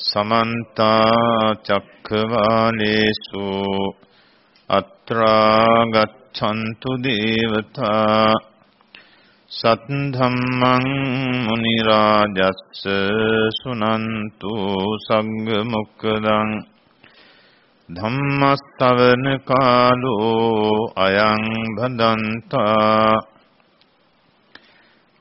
සමන්ත චක්කවාලේසු අත්‍රා ගච්ඡන්තු දේවතා සත්ධම්මං මුනි රාජස්ස සුනන්තු සංඝ මොක්කදං ධම්මස්සවන කාලෝ අයං භදන්තා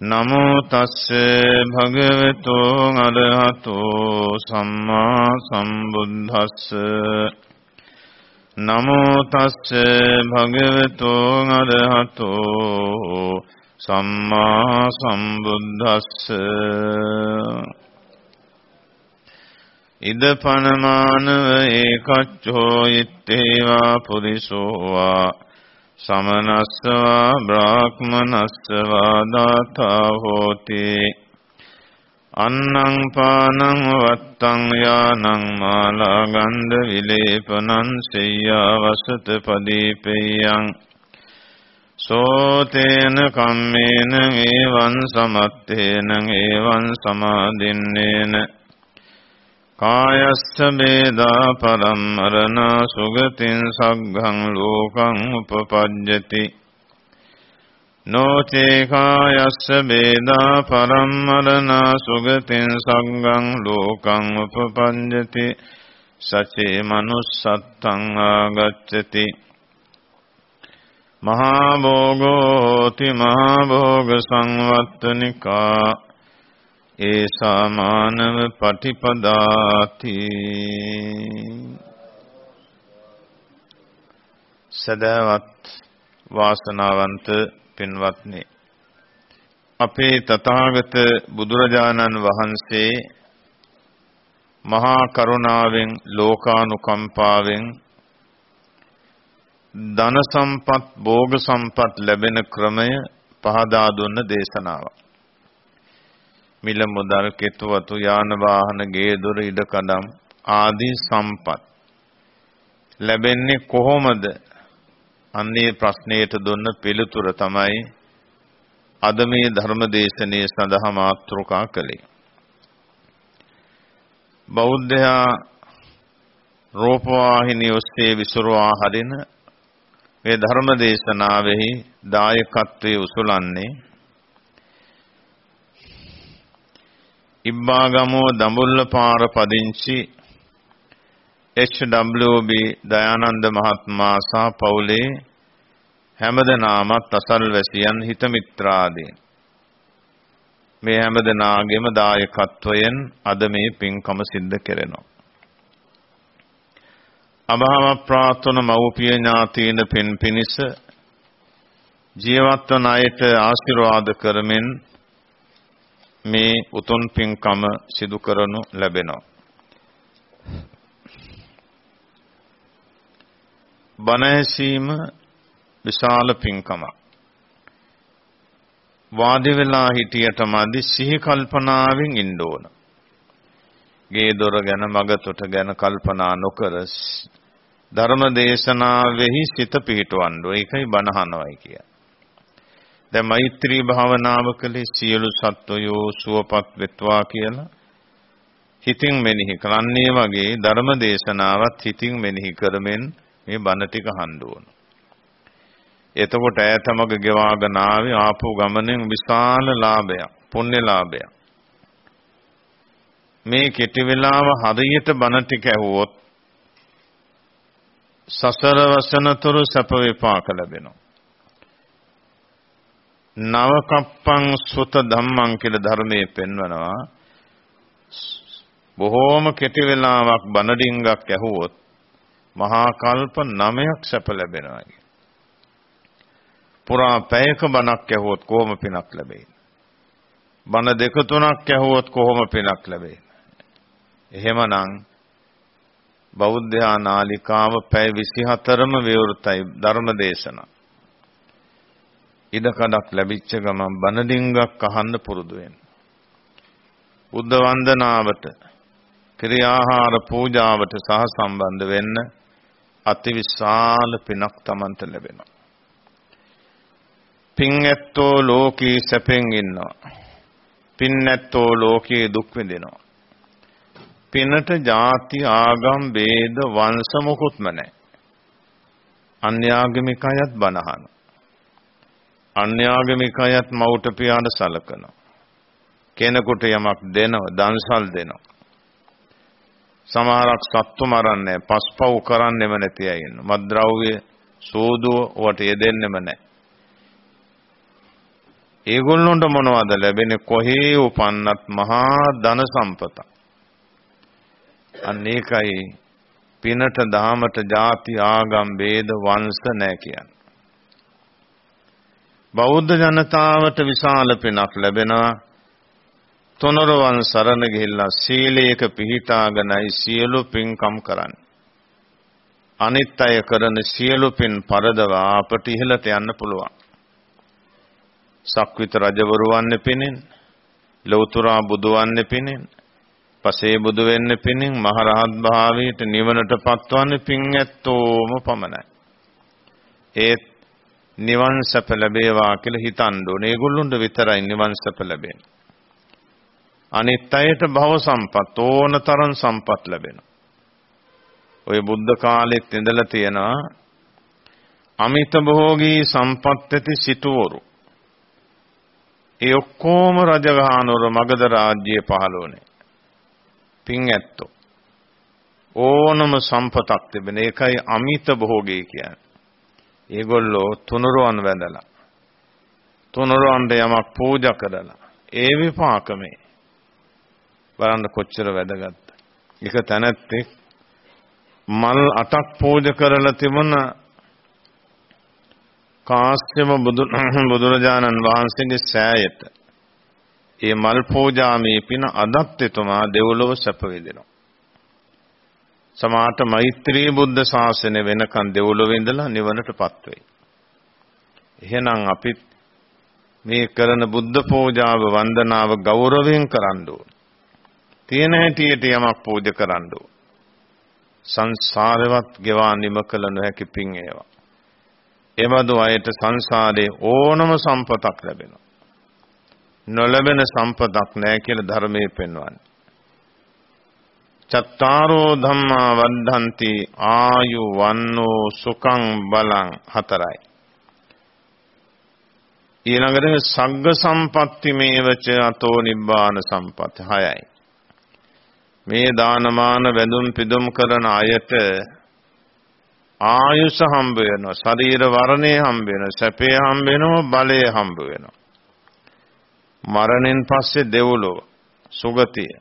නමෝ තස්ස භගවතු අරහතෝ සම්මා සම්බුද්දස්ස නමෝ තස්ස භගවතු අරහතෝ සම්මා සම්බුද්දස්ස ඉද පනමානව ඒකච්චෝ ඉත්තේවා පුරිසෝවා සමනස්සවා බ්‍රාහ්මනස්සවා දාතා හෝති අන්නං පානං වත්තං යානං මාලා ගන්ධ විලේපනං සෙය්‍යා වසත පදීපෙයං සෝතේන කම්මේන ඒවං සමත්තේන ඒවං සමාදින්නේන කායස්ස බේදා පරම්මරණා සුගතින් සග්ගං ලෝකං උපපජ්ජති. නොචේ කායස්ස බේදා පරම්මරණා සුගතින් සග්ගං ලෝකං උපපජ්ජති. සචේ මනුස්සත්තං ආගච්ඡති. මහා භෝගෝති මහා භෝග සංවත්තනිකා. ඒසා මානව පටිපදාති. සදාවත් වාසනාවන්ත පින්වත්නි අපේ තථාගත බුදුරජාණන් වහන්සේ මහා කරුණාවෙන් ලෝකානුකම්පාවෙන් ධන සම්පත් භෝග සම්පත් ලැබෙන ක්‍රමය පහදා දුන්න දේශනාවක්. මිල මුදල් කෙතුවතු යාන වාහන ගේ දොර ඉඩ කඩම් ආදී සම්පත්. ලැබෙන්නේ කොහොමද? අන්නේ ප්‍රශ්නයට දුන්න පිළිතුර තමයි අද මේ ධර්ම දේශනාවේ සඳහා මාතෘකා කළේ. බෞද්ධයා රූපවාහිනිය ඔස්සේ විසුරුවා හරින මේ ධර්ම දේශනාවෙහි දායකත්වයේ උසුලන්නේ ඉබ්බාගමෝ දඹුල්ල පාර පදිංචි HWB දයානන්ද මහත්මයා සහ පවුලේ හැමදෙනාමත් අසල්වැසියන් හිත මිත්‍රාදී. මේ හැමදෙනාගේම දායකත්වයෙන් අද මේ පින්කම සිද්ධ කෙරෙනවා. අභාව ප්‍රාර්ථන මව්පිය ඥාතීන පින් පිනිස ජීවත්වන අයට ආශිර්වාද කරමින් මේ උතුම් පින්කම සිදු කරනු ලැබෙනවා. බණ ඇසීම විශාල පින්කමක්. වාඩි වෙලා හිටියට මදි සිහි කල්පනාවෙන් ඉන්න ඕන. ගේ දොර ගැන මගතොට ගැන කල්පනා නොකර ධර්ම දේශනාවෙහි සිත පිහිටවන්න ඕන. ඒකයි බණහනවයි කියන්නේ. දැන් මෛත්‍රී භාවනාව කළේ සියලු සත්වයෝ සුවපත් වෙත්වා කියලා හිතින් මෙනෙහි කරන්නේ වගේ ධර්ම දේශනාවත් හිතින් මෙනෙහි කරමින් මේ බණ ටික අහන්න ඕන. එතකොට ඈතමග ගෙවාගෙන ආවේ ආපු ගමනෙන් විශාල ලාභයක්, පුණ්‍ය ලාභයක්. මේ කෙටි වෙලාව හරියට බණ ටික ඇහුවොත් සසර වසනතුරු සැප විපාක ලැබෙනවා. නවකප්පං සුත ධම්මං කියලා ධර්මයේ පෙන්වනවා. බොහෝම කෙටි වෙලාවක් බණඩින්ගක් ඇහුවොත් මහා කල්ප 9ක් සැප ලැබෙනවා පුරා පැයක බණක් ඇහුවොත් කොහොම පිනක් ලැබෙයි බණ දෙක තුනක් ඇහුවොත් කොහොම පිනක් ලැබෙයි එහෙමනම් බෞද්ධ නාලිකාව පැය 24ම විවෘතයි ධර්ම දේශනා. ඉඩකඩක් ලැබිච්ච ගමන් බණ ඩිංගක් අහන්න පුරුදු වෙන්න. බුද්ධ වන්දනාවට ක්‍රියාහාර පූජාවට සහ සම්බන්ධ වෙන්න අතිවිශාල පිනක් Tamanට ලැබෙනවා. පින් ඇත්තෝ ලෝකී සැපෙන් ඉන්නවා. පින් නැත්තෝ ලෝකයේ දුක් විඳිනවා. පිනට ಜಾති ආගම් ભેද වංශ මොකුත්ම නැහැ. අන්‍යාගමික අයත් බනහන. අන්‍යාගමික අයත් මවුට පියාට සලකනවා. කෙනෙකුට යමක් දෙනවා, දන්සල් දෙනවා. සමහරක් සත්තු මරන්නේ පස්පව් කරන්නෙම නැති අය ඉන්නවා. මද්ද්‍රව්‍ය සෝදුව වට යෙදෙන්නෙම නැහැ. ඒගොල්ලොන්ට මොනවද ලැබෙන්නේ කොහේ උපන්නත් මහා ධන සම්පත. අන්න ඒකයි පිනට දාමට ಜಾති ආගම් ભેද වංශ නැහැ කියන්නේ. බෞද්ධ ජනතාවට විශාල පිනක් ලැබෙනවා. තුනරුවන් සරණ ගිහිල්ලා සීලයක පිහිටාගෙනයි සියලු පින්කම් කරන්නේ. අනිත් අය කරන සියලු පින් පරදවා අපට ඉහළට යන්න පුළුවන්. සක්විත රජවරු වන්නේ පිනෙන්, ලෞතුරා බුදු වන්නේ පිනෙන්, පසේ බුදු වෙන්න පිනෙන්, මහරහත් භාවයට නිවනට පත්වන්නේ පින් ඇත්තෝම පමණයි. ඒත් නිවන් සැප ලැබේවා කියලා හිතන්න ඕනේ. ඒගොල්ලොන්ට විතරයි නිවන් සැප ලැබෙන්නේ. අනිත් අයට භව සම්පත් ඕනතරම් සම්පත් ලැබෙනවා. ඔය බුද්ධ කාලෙත් ඉඳලා තියෙනවා අමිත භෝගී සම්පත් ඇති සිටුවරු. ඒ ඔක්කොම රජගහනුවර මගධ රාජ්‍යයේ පහළෝනේ. පින් ඇත්තෝ. ඕනම සම්පතක් තිබෙන ඒකයි අමිත භෝගී කියන්නේ. ඒගොල්ලෝ තුනුරුවන් වැඳලා තුනුරුවන්ට යමක් පූජා කරලා ඒ විපාකමේ බලන්න කොච්චර වැදගත්ද. එක තැනැත්තෙක් මල් අටක් පූජා කරලා තිබුණ කාශ්‍යප බුදුරජාණන් වහන්සේගේ සෑයට ඒ මල් පූජාමේ පින අදත් එතුමා දෙව්ලොව සැප විඳිනවා. සමාත මෛත්‍රී බුද්ධ ශාසනය වෙනකන් දෙව්ලොව ඉඳලා නිවනටපත් වෙයි. එහෙනම් අපි මේ කරන බුද්ධ පූජාව වන්දනාව ගෞරවයෙන් කරන්න ඕන. තියෙන හැටියට යමක් පූජා කරන්න ඕන. සංසාරවත් ගෙවා නිම කළ නොහැකි පින් ඒවා. එබඳු අයට සංසාරේ ඕනම සම්පතක් ලැබෙනවා. නොලැබෙන සම්පතක් නැහැ කියලා ධර්මයේ පෙන්වන්නේ. චත්තාරෝ ධම්මා වද්ධන්ති ආයු වන්නෝ සුඛං බලං හතරයි. ඊළඟට සග්ග සම්පatti මේවච අතෝ නිබ්බාන සම්පatti හයයි. මේ දානමාන වැඳුම් පිදුම් කරන අයට ආයුෂ හම්බ වෙනවා ශරීර වර්ණය හම්බ වෙනවා සැපේ හම්බ වෙනවා බලය හම්බ වෙනවා මරණයෙන් පස්සේ දෙව්ලොව සුගතිය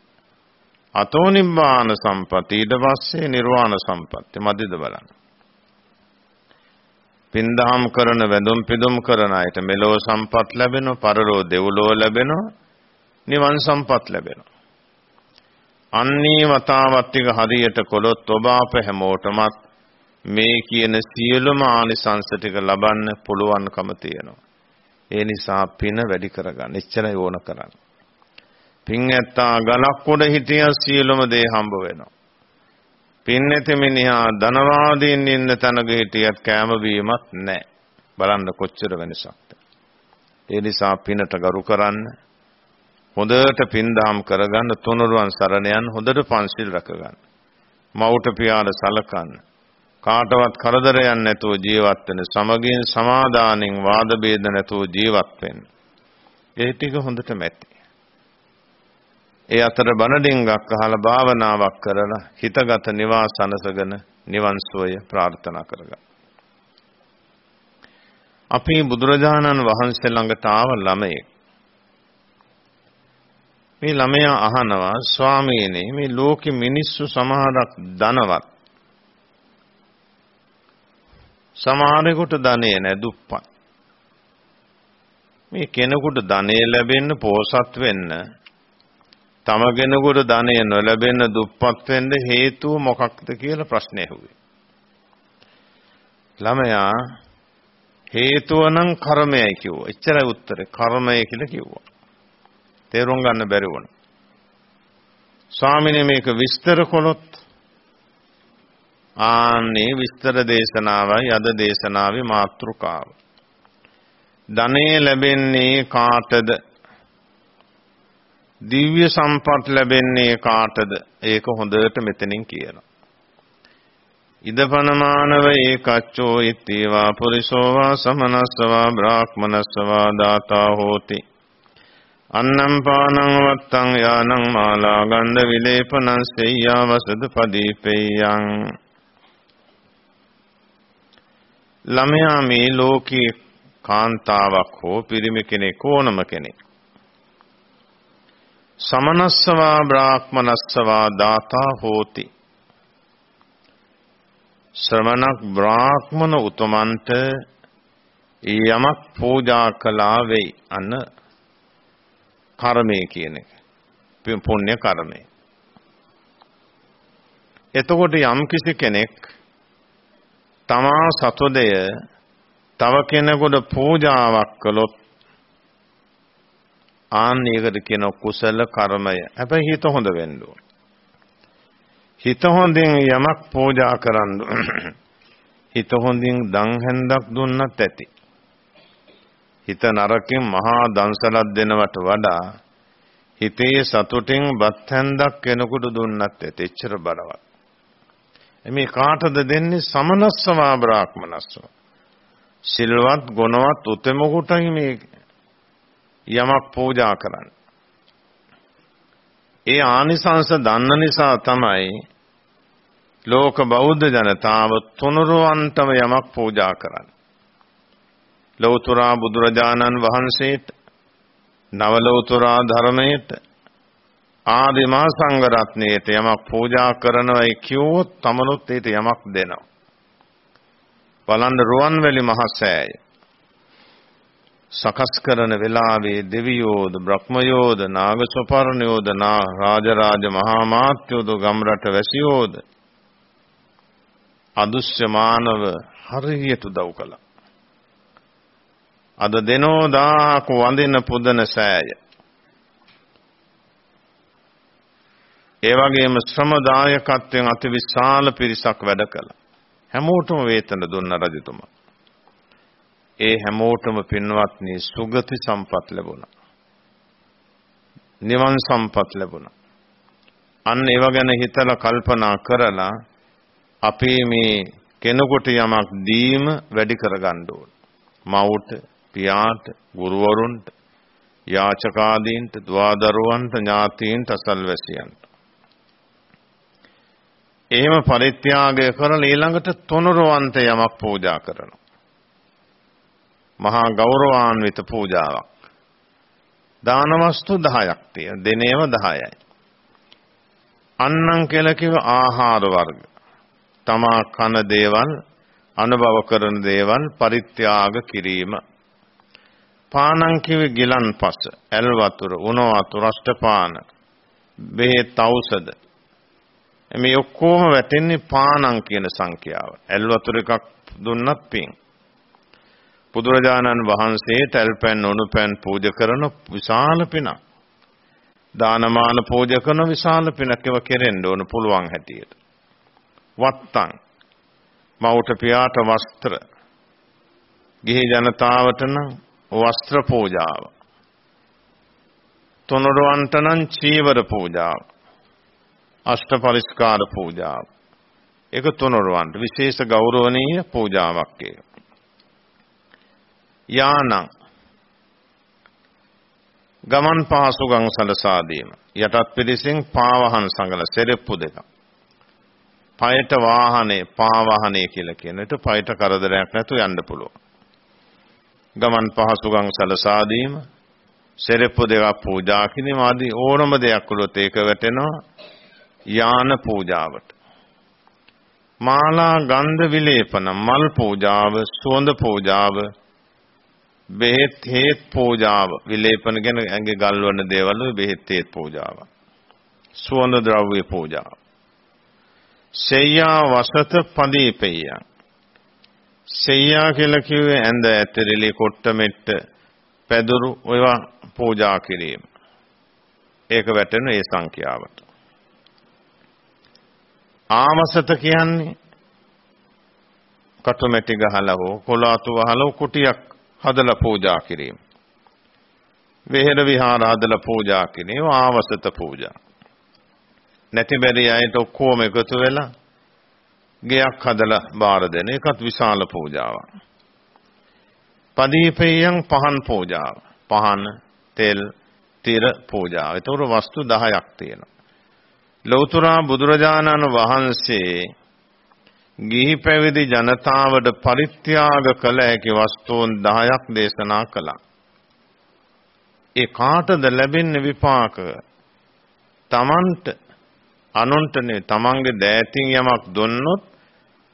අතෝ නිබ්බාන සම්පති ඊට පස්සේ නිර්වාණ සම්පත්තිය මදිද බලන්න පින්දහම් කරන වැඳුම් පිදුම් කරන අයට මෙලෝ සම්පත් ලැබෙනවා පරලෝ දෙව්ලොව ලැබෙනවා නිවන් සම්පත් ලැබෙනවා අන්නී වතාවත් ටික හරියට කොළොත් ඔබ අප හැමෝටමත් මේ කියන සියලුම ආනිසංස ටික ලබන්න පුළුවන්කම තියෙනවා. ඒ නිසා පින වැඩි කරගන්න. එච්චරයි ඕන කරන්නේ. පින් ඇත්තා ගලක් උඩ හිටිය සියලුම දේ හම්බ වෙනවා. පින් නැති මිනිහා ධනවාදීන් ඉන්න තැනක හිටියත් කෑම බීමක් නැහැ. බලන්න කොච්චර වෙනසක්ද. ඒ නිසා පිනට ගරු කරන්න. හොඳට පින් දහම් කරගන්න තුනුරුවන් සරණ යන්න හොඳට පන්සිල් රැකගන්න. මවුට පියාට සලකන්න. කාටවත් කරදරයක් නැතුව ජීවත් වෙන සමගින් සමාදානෙන් වාද ભેද නැතුව ජීවත් වෙන්න. ඒ ටික හොඳටම ඇති. ඒ අතර බණ ඩිංගක් අහලා භාවනාවක් කරලා හිතගත නිවාසනසගෙන නිවන් සෝය ප්‍රාර්ථනා කරගන්න. අපි බුදුරජාණන් වහන්සේ ළඟට ආව ළමයෙක්. මේ ළමයා අහනවා ස්වාමීනි මේ ලෝකෙ මිනිස්සු සමහරක් ධනවත් සමහරෙකුට ධනෙ නැ දුප්පත්. මේ කෙනෙකුට ධනෙ ලැබෙන්න පෝසත් වෙන්න තම කෙනෙකුට ධනය නොලැබෙන්න දුප්පත් වෙන්න හේතුව මොකක්ද කියලා ප්‍රශ්නේ ඇහුවේ. ළමයා හේතුව නම් කර්මයයි කිව්වා. එච්චරයි උත්තරේ. කර්මය කියලා කිව්වා. තේරුම් ගන්න බැරි වුණා. ස්වාමිනේ මේක විස්තර කළොත් ආන්නේ විස්තර දේශනාවයි අද දේශනාවේ මාතෘකාව. ධනෙ ලැබෙන්නේ කාටද? දිව්‍ය සම්පත් ලැබෙන්නේ කාටද? ඒක හොඳට මෙතනින් කියනවා. ඉදපනමානව ඒකච්චෝ ඉත්තේවා පුරිසෝවා සමනස්සවා බ්‍රාහ්මනස්සවා දාතා හෝති. අන්නම් පානං වත්තං යානං මාලා ගන්ධ විලේපනං සෙය්‍යා වසද පදීපෙයං ළමයා මේ ලෝකයේ කාන්තාවක් හෝ පිරිමි කෙනෙක් ඕනම කෙනෙක් සමනස්සවා බ්‍රාහ්මනස්සවා දාතා හෝති ශ්‍රමණක් බ්‍රාහ්මන උතුමන්ට යමක් පූජා කළා වෙයි අන්න කර්මය කියන එක පුණ්‍ය කර්මය එතකොට යම් කිසි කෙනෙක් තමා සතුදය තව කෙනෙකුට පූජාවක් කළොත් ආන්න ඒකට කියන කුසල කර්මය. හැබැයි හිත හොඳ වෙන්න ඕන. හිත හොඳින් යමක් පූජා කරන්න හිත හොඳින් දන් හැන්දක් දුන්නත් ඇති. හිත නරකින් මහා දන්සලක් දෙනවට වඩා හිතේ සතුටින් බත් හැන්දක් කෙනෙකුට දුන්නත් ඇති. එච්චර බලවත්. මේ කාටද දෙන්නේ සමනස්සවා බ්‍රාහ්මනස්සව. සිල්වත් ගුණවත් උතෙමෙකුටයි මේ යමක් පූජා කරන්න. ඒ ආනිසංස දන්න නිසා තමයි ලෝක බෞද්ධ ජනතාව තුනුරුවන්ටම යමක් පූජා කරන්නේ. ලෞතුරා බුදුරජාණන් වහන්සේට නවලෞතුරා ධර්මයට ආදිමා සංඝ රත්නයට යමක් පූජා කරනවයි කිව්වොත් තමනුත් ඊට යමක් දෙනවා. බලන්න රුවන්වැලි මහසෑය සකස් කරන වෙලාවේ දෙවියෝද බ්‍රහ්මයෝද නාගසොපර්ණයෝද නා රාජරාජ මහා මාත්‍යෝද ගම්රට වැසියෝද අදුෂ්‍යමානව හරියට උදව් කළා. අද දෙනෝ දාහක වඳින පුදන සෑය. ඒ වගේම ශ්‍රමදායකත්වයෙන් අතිවිශාල පිරිසක් වැඩ කළා. හැමෝටම වේතන දුන්න රජතුමා. ඒ හැමෝටම පින්වත්නි සුගති සම්පත් ලැබුණා. නිවන් සම්පත් ලැබුණා. අන්න ඒව ගැන හිතලා කල්පනා කරලා අපේ මේ කෙනෙකුට යමක් දීම වැඩි කරගන්න ඕන. මව්ට, පියාට, ගුරුවරුන්ට, යාචකාදීන්ට, දුවදරුවන්ට, ඥාතීන්ට, අසල්වැසියන්ට. එහෙම පරිත්‍යාගය කරලා ඊළඟට තුනුරවන්ත යමක් පූජා කරනවා. මහා ගෞරවාන්විත පූජාවක්. දාන වස්තු 10ක් තියෙන. දිනේම 10යි. අන්නම් කියලා කිව්ව ආහාර වර්ග. තමා කන දේවල්, අනුභව කරන දේවල් පරිත්‍යාග කිරීම. පානං කිව්වේ ගිලන්පස, ඇල් වතුර, උණ වතුර, අෂ්ටපාන, බෙහෙත් ඖෂධ. මේ ඔක්කොම වැටෙන්නේ පානං කියන සංඛ්‍යාව. ඇල් වතුර එකක් දුන්නත් පිං. බුදුරජාණන් වහන්සේ තල්පැන් උණුපැන් පූජ කරන විශාල පිනක්. දානමාන පූජ කරන විශාල පිනක් ඒව කෙරෙන්න ඕන පුළුවන් හැටියට. වත්තං මවුට පියාට වස්ත්‍ර ගිහි ජනතාවට නම් වස්ත්‍ර පූජාව. තුනුරුවන්ට නම් චීවර පූජාව. අෂ්ට පරිස්කාර පූජාව. ඒක තුනුරුවන්ට විශේෂ ගෞරවනීය පූජාවක් ඒක. යානං. ගමන් පහසුකම් සලසා දීම යටත් පිළිසින් පාවහන් සංගල සෙරෙප්පු දෙක. පයට වාහනේ පාවාහනේ කියලා කියන විට පයට කරදරයක් නැතුව යන්න පුළුවන්. ගමන් පහසුකම් සලසා දීම සෙරෙප්පු දෙකක් පූජා කිරීම ආදී ඕනම දෙයක් වලත් ඒක වැටෙනවා යාන පූජාවට. මාලා ගන්ධ විලේපන මල් පූජාව සුවඳ පූජාව බෙහෙත් හේත් පූජාව විලේපන ගැන ඇඟේ ගල්වන දේවල් බෙහෙත් හේත් පූජාව සුවඳ ද්‍රව්‍ය පූජාව. සෙය්‍යා වසත පදීපෙය්‍යං. සෙය්‍යා කියලා කිව්වේ ඇඳ ඇතිරිලි කොට්ට මෙට්ට පැදුරු ඒවා පූජා කිරීම. ඒක වැටෙන ඒ සංඛ්‍යාවට. ආමසත කියන්නේ කටුමැටි ගහලා හෝ කොළාතු වහලා කුටියක් හදලා පූජා කිරීම. වෙහෙර විහාර හදලා පූජා කිරීම ආවසත පූජා. නැති බැරි අයට ඔක්කොම එකතු වෙලා ගෙයක් හදලා බාර දෙන එකත් විශාල පූජාවක්. පදීපේයන් පහන් පූජාව. පහන, තෙල්, තිර පූජාව. ඒතකොට වස්තු 10ක් තියෙනවා. ලෞතර බුදුරජාණන් වහන්සේ ගිහි පැවිදි ජනතාවට පරිත්‍යාග කළ හැකි වස්තුන් 10ක් දේශනා කළා. ඒ කාටද ලැබෙන්නේ විපාක? තමන්ට අනුන්ට නෙවෙයි තමන්ගේ දෑතින් යමක් දුන්නොත්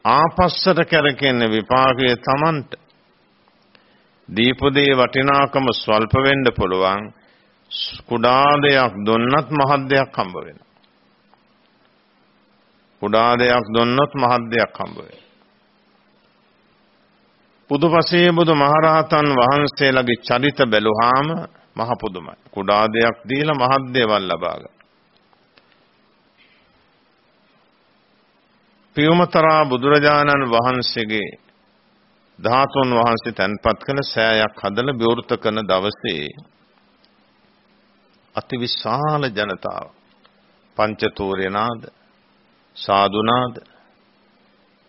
ආපස්සට කරකෙන විපාකය තමන්ට දීපදේ වටිනාකම ස්වල්ප වෙන්න පුළුවන් කුඩා දෙයක් දුන්නත් මහත් දෙයක් හම්බ වෙනවා කුඩා දෙයක් දුන්නොත් මහත් දෙයක් හම්බ වෙනවා. බුදුපසේ බුදු මහරහතන් වහන්සේලාගේ චරිත බැලුවාම මහ පුදුමයි. කුඩා දෙයක් දීලා මහත් දේවල් ලබා ගන්න. පියුමතරා බුදුරජාණන් වහන්සේගේ ධාතුන් වහන්සේ තැන්පත් කළ සෑයක් හදලා විවෘත කරන දවසේ අතිවිශාල ජනතාව පංචතෝරේනාද සාදුනාද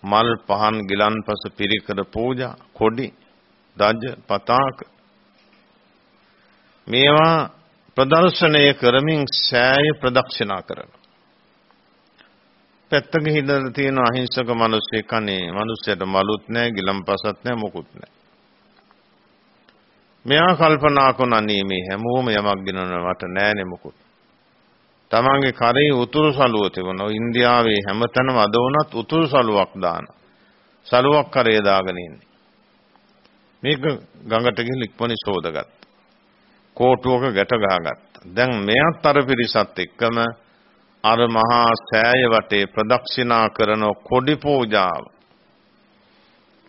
මල් පහන් ගිලන්පස පිරිකර පූජා කොඩි දජ පතාක මේවා ප්‍රදර්ශනය කරමින් සෑය ප්‍රදක්ෂිනා කරනවා පැත්තක හිඳලා තියෙන අහිංසක මිනිස්සෙක් අනේ මිනිස්සයට මලුත් නැහැ ගිලම්පසත් නැහැ මොකුත් නැහැ. මෙයා කල්පනා කරන අනේ මේ හැමෝම යමක් ගෙනන මට නැහැනේ මොකුත්. තමන්ගේ කරේ උතුරු සලුව තිබුණා. ඉන්දියාවේ හැමතැනම අද වුණත් උතුරු සලුවක් දාන. සලුවක් කරේ දාගෙන ඉන්නේ. මේක ගඟට ගිහින් ඉක්මනින් සෝදගත්තා. කෝටුවක ගැට ගහගත්තා. දැන් මෙයත් අර පිරිසත් එක්කම අර මහා සෑය වටේ ප්‍රදක්ෂිනා කරන කොඩි පූජාව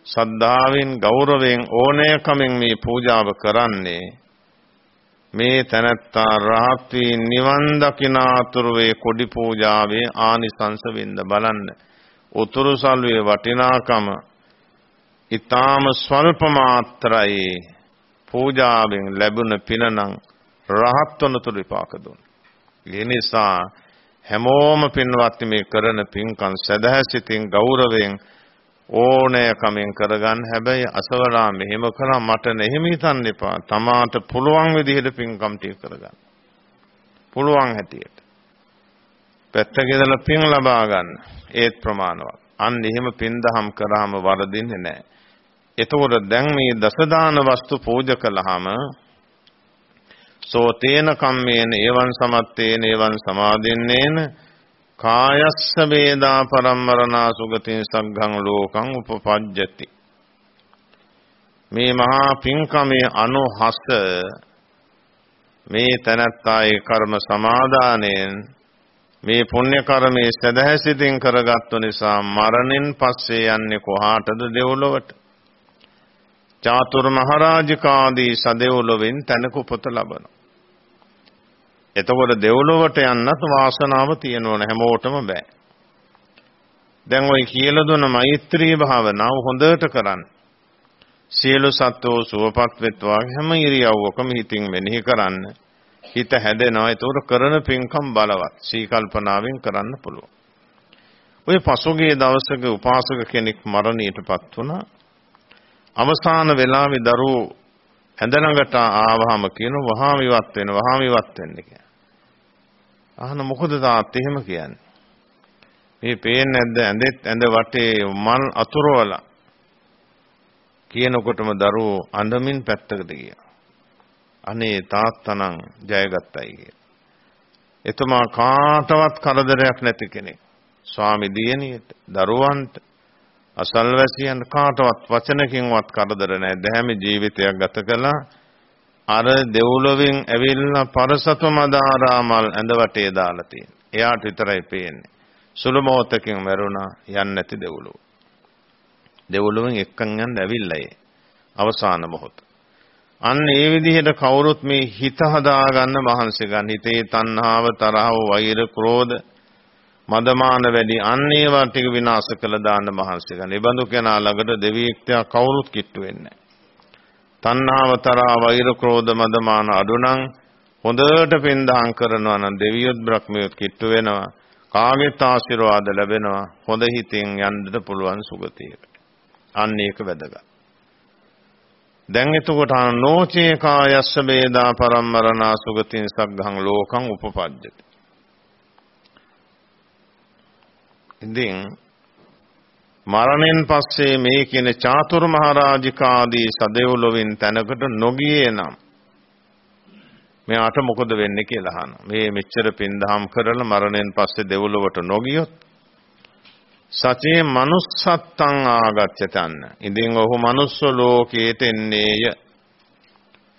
සද්ධාවෙන් ගෞරවයෙන් ඕනෑකමින් මේ පූජාව කරන්නේ මේ තැනැත්තා රහත් වී නිවන් දකිනාතුරු වේ කොඩි පූජාවේ ආනිසංස වෙන්න බලන්න උතුරු සල්වේ වටිනාකම ඊටාම ස්වල්ප මාත්‍රයි පූජාවෙන් ලැබුණ පිනනම් රහත් වනතුරු විපාක දුන්න. ඒ නිසා හැමෝම පින්වත්නි මේ කරන පින්කම් සදහසිතින් ගෞරවයෙන් ඕනෑකමින් කරගන්න හැබැයි අසවලා මෙහෙම කරා මට නෙහිම හිතන්න එපා. තමාට පුළුවන් විදිහට පින්කම් ටික කරගන්න. පුළුවන් හැටියට. පැත්තක ඉඳලා පින් ලබා ගන්න. ඒත් ප්‍රමාණවත්. අන්න එහෙම පින් දහම් කරාම වරදින්නේ නැහැ. එතකොට දැන් මේ දසදාන වස්තු පූජා කළාම සෝ තේන කම්මේන එවං සමත්තේන එවං සමාදින්නේන කායස්ස වේදා පරම්මරණා සුගතින් සග්ගං ලෝකං උපපජ්ජති. මේ මහා පින්කමේ අනුහස මේ තනත්තායේ කර්ම සමාදානයෙන් මේ පුණ්‍ය කර්මයේ සදහැසිතින් කරගත්තු නිසා මරණින් පස්සේ යන්නේ කොහාටද දෙව්ලොවට? චාතුරු මහරජකාදී සදෙව්ලොවෙන් තැනක උපත ලබනවා. එතකොට දෙව්ලොවට යන්නත් වාසනාව තියෙන්න ඕන හැමෝටම බෑ. දැන් ওই කියලා දුන්න මෛත්‍රී භාවනාව හොඳට කරන්න. සියලු සත්වෝ සුවපත් වෙත්වා හැම ඉරියව්වකම හිතින් මෙනෙහි කරන්න. හිත හැදෙනවා. ඒතකොට කරන පින්කම් බලවත්. සීකල්පනාවෙන් කරන්න පුළුවන්. ඔය පසුගිය දවසක උපාසක කෙනෙක් මරණයටපත් වුණා. අවසාන වෙලාවේ දරුවෝ ඇඳ ළඟට ආවහම කියන වහාම ඉවත් වෙන වහාම ඉවත් වෙන්න කියන. අහන මොකද තාත් එහෙම කියන්නේ? මේ පේන්නේ නැද්ද ඇඳෙත් ඇඳ වටේ මල් අතුරවලා කියනකොටම දරුවෝ අඬමින් පැත්තකට ගියා. අනේ තාත්තනම් ජයගත්තයි කියලා. එතුමා කාටවත් කරදරයක් නැති කෙනෙක්. ස්වාමි දියණියට, දරුවන්ට, අසල්වැසියන් කාටවත් වචනකින්වත් කරදර නැහැ. දැහැමි ජීවිතයක් ගත කළා. අර දෙව්ලොවෙන් ඇවිල්ලා පරසත මදාරාමල් ඇඳ වටේ දාලා තියෙන. එයාට විතරයි පේන්නේ. සුළු මොහොතකින් මැරුණා යන්නේ නැති දෙව්ලොව. දෙව්ලොවෙන් එක්කන් යන්න ඇවිල්ලා ඒ අවසාන මොහොත. අන්න ඒ විදිහට කවුරුත් මේ හිත හදා ගන්න මහන්සි ගන්න. හිතේ තණ්හාව, තරහව, වෛර, ක්‍රෝධ, මදමාන වැඩි අන්න ඒවා ටික විනාශ කළ දාන්න මහන්සි ගන්න. ඒ බඳු කෙනා ළඟට දෙවියෙක් කවුරුත් කිට්ටු වෙන්නේ නැහැ. තණ්හාව, තරහ, වෛර, ක්‍රෝධ, මදමාන අඩු නම් හොඳට පින්දාම් කරනවා නම් දෙවියොත් බ්‍රහ්මියොත් කිට්ටු වෙනවා. කාගෙත් ආශිර්වාද ලැබෙනවා. හොඳ හිතින් යන්නට පුළුවන් සුගතියට. අන්න ඒක වැදගත්. දැන් එතකොට නෝචේ කායස්ස වේදා පරම්මරණා සුගතින් සග්ගං ලෝකං උපපජ්ජති. ඉතින් මරණයෙන් පස්සේ මේ කියන චාතුරු මහරජිකාදී සදෙව්ලොවින් තැනකට නොගියේ නම් මෙයාට මොකද වෙන්නේ කියලා අහනවා. මේ මෙච්චර පින්දහම් කරලා මරණයෙන් පස්සේ දෙව්ලොවට නොගියොත් සචේ manussත්තං ආගච්ඡතන්න. ඉතින් ඔහු manuss ලෝකයට එන්නේය.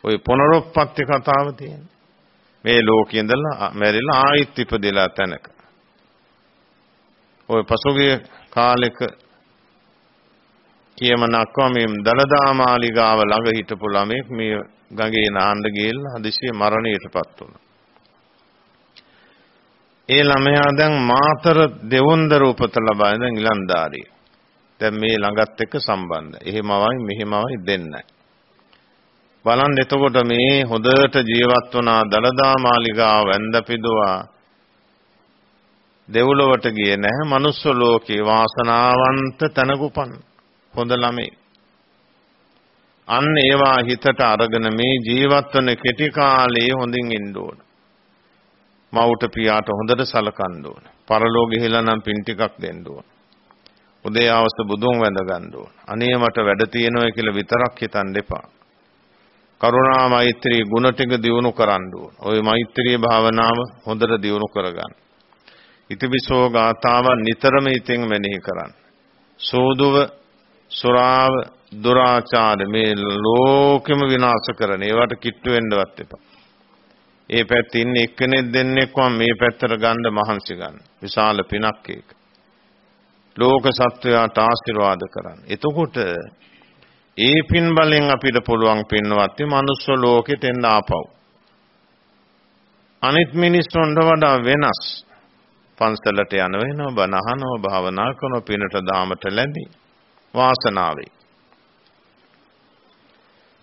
ওই පුනරුත්පත්ති කතාව තියෙන්නේ. මේ ලෝකේ ඉඳලා මැරිලා ආයිත් ඉපදෙලා තැනක. ওই පසුගිය කාලෙක කියමනක්ව මේ දලදා මාලිගාව ළඟ හිටපු ළමෙක් මේ ගඟේ නාන්න ගිහිල්ලා හදිසියෙ මරණයටපත් වුණා. ඒ ළමයා දැන් මාතර දෙවොන්දර උපත ලබා ඉඳන් ඉලන්දාරිය. දැන් මේ ළඟත් එක්ක සම්බන්ධයි. එහෙමවයි මෙහෙමවයි දෙන්නයි. බලන්න එතකොට මේ හොඳට ජීවත් වුණා දලදා මාලිගාව වැඳ පිදුවා දෙව්ලොවට ගියේ නැහැ. manuss ලෝකේ වාසනාවන්ත තනකුපන්. හොඳ ළමයි. අන්න ඒවා හිතට අරගෙන මේ ජීවත් වන කෙටි කාලේ හොඳින් ඉන්න ඕන. මව්ට පියාට හොඳට සලකන්න ඕන. පරලෝක ගිහිලා නම් පින් ටිකක් දෙන්න ඕන. උදේ ආවස බුදුන් වැඳ ගන්න ඕන. අනේ මට වැඩ තියෙනවා කියලා විතරක් හිතන්න එපා. කරුණා මෛත්‍රී ගුණ ටික දියුණු කරන්න ඕන. ওই මෛත්‍රී භාවනාව හොඳට දියුණු කරගන්න. ඉතිවිසෝ ගාතාව නිතරම ඉතින් මෙනෙහි කරන්න. සෝදුව සුරාව දුරාචාර මේ ලෝකෙම විනාශ කරන ඒවට කිට්ටු වෙන්නවත් එපා. ඒ පැත්තේ ඉන්න එක්කෙනෙක් දෙන්නෙක්වම මේ පැත්තට ගන්න මහන්සි ගන්න. විශාල පිනක් ඒක. ලෝක සත්වයාට ආශිර්වාද කරන්න. එතකොට ඒ පින් බලෙන් අපිට පුළුවන් පින්වත් මනුස්ස ලෝකෙට එන්න ආපහු. අනිත් මිනිස්සුන්ට වඩා වෙනස්. පන්සලට යන වෙනවා, බණ අහනවා, භාවනා කරනවා, පිනට දාමට ලැබී වාසනාවේ.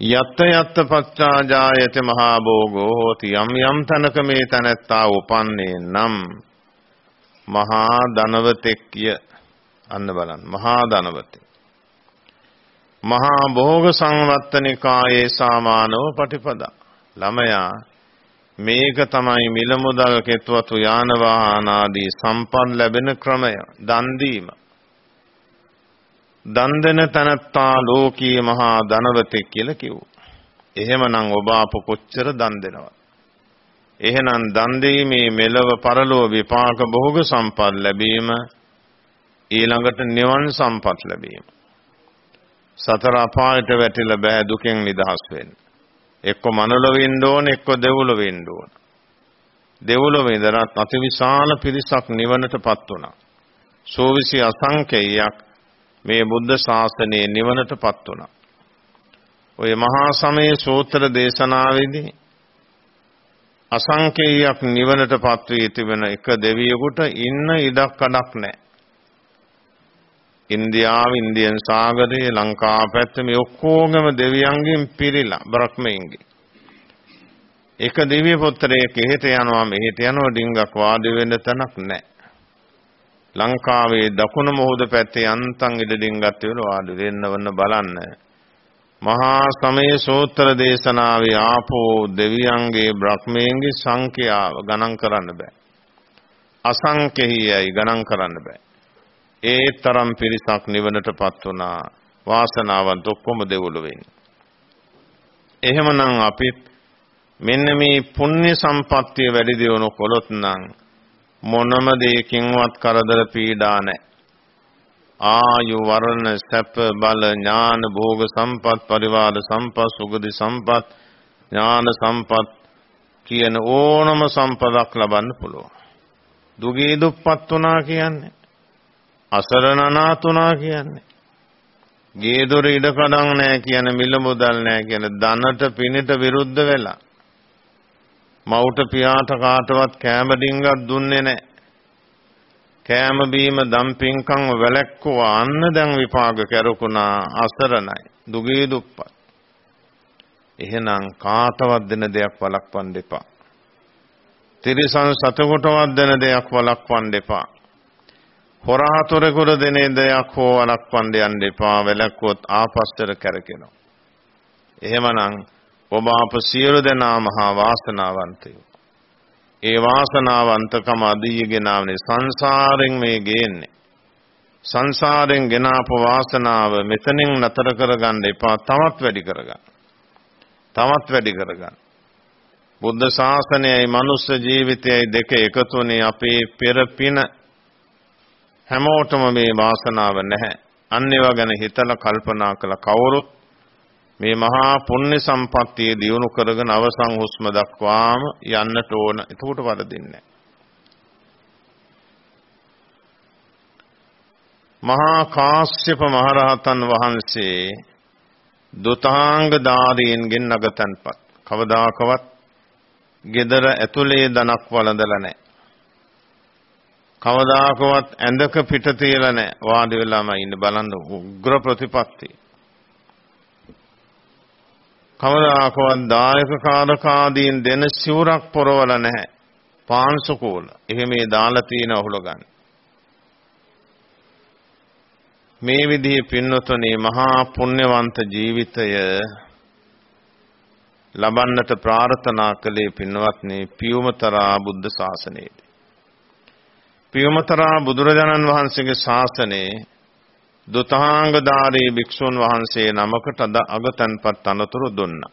යත්ත යත්ත පච්චා ජායති මහා භෝගෝ හෝති. යම් යම් තනක මේ තනත්තා උපන්නේ නම් මහා ධනවතෙක්ය. අන්න බලන්න. මහා ධනවතෙක්. මහා භෝග සංවත්තනිකායේ සාමානව පටිපදා. ළමයා මේක තමයි මිල මුදල් කෙත්වතු යාන වාහන ආදී සම්පත් ලැබෙන ක්‍රමය. දන් දීම. දන් දෙන තනත්තා ලෝකී මහා ධනවතෙක් කියලා කිව්වා. එහෙමනම් ඔබ අප කොච්චර දන් දෙනවද? එහෙනම් දන් දීමේ මෙලව පරලෝ විපාක භෝග සම්පත් ලැබීම ඊළඟට නිවන් සම්පත් ලැබීම. සතර අපායට වැටිලා බෑ දුකෙන් නිදහස් වෙන්න. එක්ක මනුලොව ඉන්න ඕන එක්ක දෙව්ලොව ඉන්න ඕන. දෙව්ලොව ඉඳලා අතිවිශාල පිරිසක් නිවනටපත් වුණා. සෝවිසි අසංකේයයක් මේ බුද්ධ ශාසනයේ නිවනටපත් වුණා. ඔය මහා සමයේ සූත්‍ර දේශනාවේදී අසංකේයයක් නිවනටපත් වී තිබෙන එක දෙවියෙකුට ඉන්න ඉඩක් කඩක් නැහැ. ඉන්දියාව ඉන්දියන් සාගරයේ ලංකාව පැත්ත මේ ඔක්කොගම දෙවියන්ගෙන් පිරීලා බ්‍රහ්මයන්ගේ. එක දිව්‍ය පුත්‍රයෙක් එහෙට යනවා මෙහෙට යනවා ඩිංගක් වාඩි වෙන්න තැනක් නැහැ. ලංකාවේ දකුණු මුහුද පැත්තේ යන්තම් ඉඩින් ගත වෙන වාඩි වෙන්න වන්න බලන්න. මහා සමයේ සූත්‍ර දේශනාවේ ආපෝ දෙවියන්ගේ බ්‍රහ්මයන්ගේ සංඛ්‍යාව ගණන් කරන්න බෑ. අසංඛ්‍යයි ගණන් කරන්න බෑ. ඒ තරම් පිරිසක් නිවනටපත් වුණා වාසනාවන්ත ඔක්කොම දෙවොලු වෙන්නේ. එහෙමනම් අපිත් මෙන්න මේ පුණ්‍ය සම්පත්තිය වැඩි දියුණු කළොත් නම් මොනම දෙයකින්වත් කරදර පීඩා නැහැ. ආයු වර්ණ සැප බල ඥාන භෝග සම්පත් පරිවාර සම්පත් සුගති සම්පත් ඥාන සම්පත් කියන ඕනම සම්පතක් ලබන්න පුළුවන්. දුගී දුප්පත් වුණා කියන්නේ අසරණ අනාථ වුණා කියන්නේ ගේ දොර ඉඩ කඩම් නැහැ කියන මිල මුදල් නැහැ කියන ධනට පිනිට විරුද්ධ වෙලා මවුට පියාට කාටවත් කෑම ඩිංගක් දුන්නේ නැහැ කෑම බීම දම් පින්කම් වැලැක්කුවා අන්න දැන් විපාක කරුණා අසරණයි. දුගී දුප්පත්. එහෙනම් කාටවත් දෙන දෙයක් වළක්වන්න එපා. තිරිසන් සතකොටවත් දෙන දෙයක් වළක්වන්න එපා. හොරාතොරෙකුට දෙන දෙයක් හෝ වළක්වන්න යන්න එපා. වැළැක්වුවොත් ආපස්සට කැරකෙනවා. එහෙමනම් ඔබ අප සියලු දෙනා මහා වාසනාවන්තයෝ ඒ වාසනාවන්තකම අදීගෙනාවනේ සංසාරෙන් මේ ගේන්නේ. සංසාරෙන් ගෙනාපු වාසනාව මෙතනින් නතර කරගන්න එපා තවත් වැඩි කරගන්න. තවත් වැඩි කරගන්න. බුද්ධ ශාසනයයි මනුස්ස ජීවිතයයි දෙක එකතුනේ අපේ පෙර පින හැමෝටම මේ වාසනාව නැහැ. අන්නේව ගැන හිතලා කල්පනා කළ කවුරුත් මේ මහා පුණ්‍ය සම්පත්තිය දියුණු කරගෙන අවසන් හුස්ම දක්වාම යන්නට ඕන. එතකොට වරදින්නේ මහා කාශ්‍යප මහරහතන් වහන්සේ දුතාංග ධාරීන්ගෙන් නගතන්පත්. කවදාකවත් gedara ඇතුලේ දනක් වළඳලා නැහැ. කවදාකවත් ඇඳක පිට තියලා නැහැ. වාඩි වෙලාම ඉන්න බලන්න උග්‍ර ප්‍රතිපත්තිය. කවදාකවත් දායක කාරකාදීන් දෙන සිවුරක් පොරවල නැහැ. පාන්සුකෝල. එහෙම මේ දාලා තියෙන අහුල ගන්න. මේ විදිහේ පින්වතුනි මහා පුණ්‍යවන්ත ජීවිතය ලබන්නට ප්‍රාර්ථනා කළේ පින්වත්නි පියුමතරා බුද්ධ ශාසනයේදී. පියුමතරා බුදුරජාණන් වහන්සේගේ ශාසනයේ දුතාංගධාරී භික්ෂුන් වහන්සේ නමකට අද අගතන්පත් අනතුරු දුන්නා.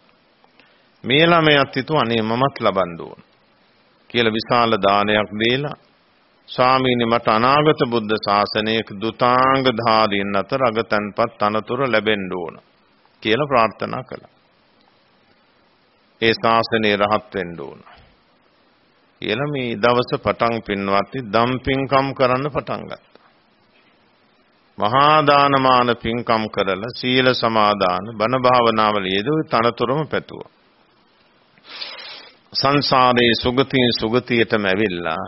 මේ ළමයාත් හිතුව අනේ මමත් ලබන්න ඕන කියලා විශාල දානයක් දීලා ස්වාමීනි මට අනාගත බුද්ධ ශාසනයක දුතාංගධාරීන් අතර අගතන්පත් අනතුරු ලැබෙන්න ඕන කියලා ප්‍රාර්ථනා කළා. ඒ ශාසනය රහත් වෙන්න ඕන. කියලා මේ දවස පටන් පින්වත්නි දම්පින්කම් කරන්න පටන් ගත්තා. මහා දානමාන පින්කම් කරලා සීල සමාදාන බණ භාවනාවල යෙදුව තනතුරම පැතුවා. සංසාරේ සුගතියෙන් සුගතියටම ඇවිල්ලා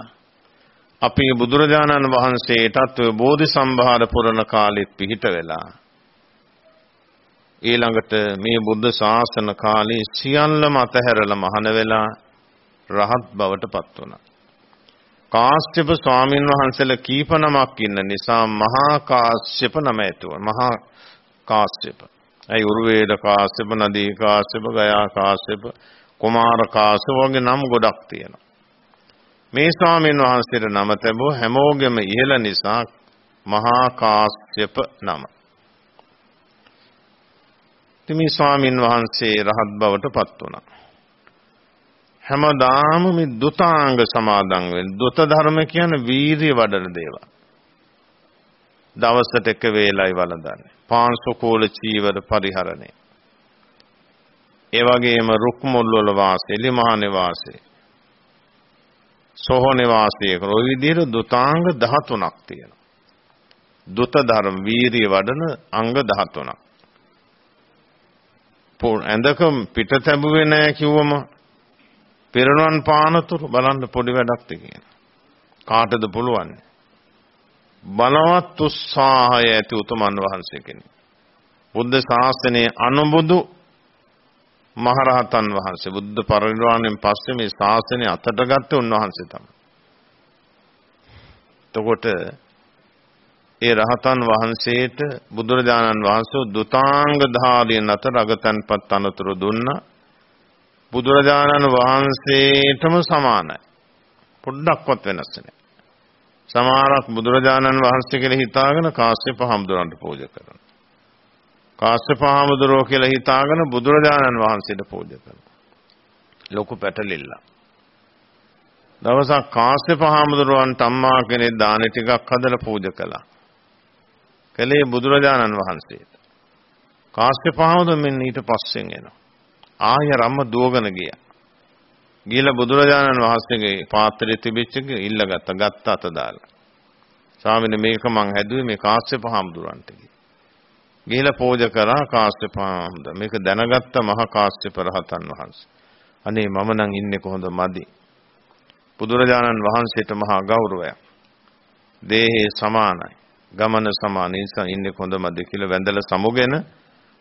අපි බුදුරජාණන් වහන්සේටත් ඔය බෝධි සම්භාර පුරණ කාලෙත් පිහිට වෙලා ඊළඟට මේ බුද්ධ ශාසන කාලේ සියල්ලම අතහැරලා මහාන වෙලා රහත් බවට පත් වුණා. කාශ්‍යප ස්වාමීන් වහන්සේලා කීප නමක් ඉන්න නිසා මහා කාශ්‍යප නම ඇතුව මහා කාශ්‍යප. ඒ උරුවේද කාශ්‍යප, නදී කාශ්‍යප, ගයා කාශ්‍යප, කුමාර කාශ්‍යප වගේ නම් ගොඩක් තියෙනවා. මේ ස්වාමීන් වහන්සේට නම තැබුව හැමෝගෙම ඉහළ නිසා මහා කාශ්‍යප නම. ඉතින් මේ ස්වාමීන් වහන්සේ රහත් බවට පත් වුණා. හැමදාම මේ දුතාංග සමාදන් වෙන්න. දුත ධර්ම කියන්නේ වීරිය වඩන දේවල්. දවසට එක වේලයි වළඳන්නේ. පාංශකෝල චීවර පරිහරණය. ඒ වගේම රුක් මුල් වල වාසය, ලිමහානේ වාසය. සෝහනේ වාසය කරන ওই විදිහට දුතාංග 13ක් තියෙනවා. දුත ධර්ම වීරිය වඩන අංග 13ක්. පො ඇඳක පිට තැබුවේ නැහැ කිව්වම පෙරණුවන් පානතුරු බලන්න පොඩි වැඩක් කියන. කාටද පුළුවන්? බලවත් උත්සාහය ඇති උතුමන් වහන්සේ කෙනෙක්. බුද්ධ ශාසනයේ අනුබුදු මහරහතන් වහන්සේ බුද්ධ පරිනිර්වාණයෙන් පස්සේ මේ ශාසනය අතට ගත්තේ උන්වහන්සේ තමයි. එතකොට ඒ රහතන් වහන්සේට බුදුරජාණන් වහන්සේ දුතාංග ධාරියන් අතර අගතන්පත් අනතුරු දුන්නා. බුදුරජාණන් වහන්සේටම සමානයි. පොඩ්ඩක්වත් වෙනස් නැහැ. සමහරක් බුදුරජාණන් වහන්සේ කියලා හිතාගෙන කාශ්‍යප හාමුදුරන්ට පූජා කරනවා. කාශ්‍යප හාමුදුරුවෝ කියලා හිතාගෙන බුදුරජාණන් වහන්සේට පූජා කරනවා. ලොකු පැටලිල්ල. දවසක් කාශ්‍යප හාමුදුරුවන්ට අම්මා කෙනෙක් දාන ටිකක් හදලා පූජා කළා. කලේ බුදුරජාණන් වහන්සේට. කාශ්‍යප හාමුදුරුවෝ මෙන්න ඊට පස්සෙන් එනවා. ආය රම්ම දුවගෙන ගියා. ගිහිලා බුදුරජාණන් වහන්සේගේ පාත්‍රය තිබිච්ච එක ඉල්ලගත්ත ගත්ත අත දාලා. ස්වාමීනි මේක මං හැදුවේ මේ කාශ්‍යප හාමුදුරන්ට ගිහිලා පූජා කරා කාශ්‍යප හාමුදුර. මේක දැනගත්ත මහා කාශ්‍යප රහතන් වහන්සේ. අනේ මම නම් ඉන්නේ කොහොඳ මදි. බුදුරජාණන් වහන්සේට මහා ගෞරවයක්. දේහේ සමානයි. ගමන සමාන නිසා ඉන්නේ කොහොඳ මදි කියලා වැඳලා සමුගෙන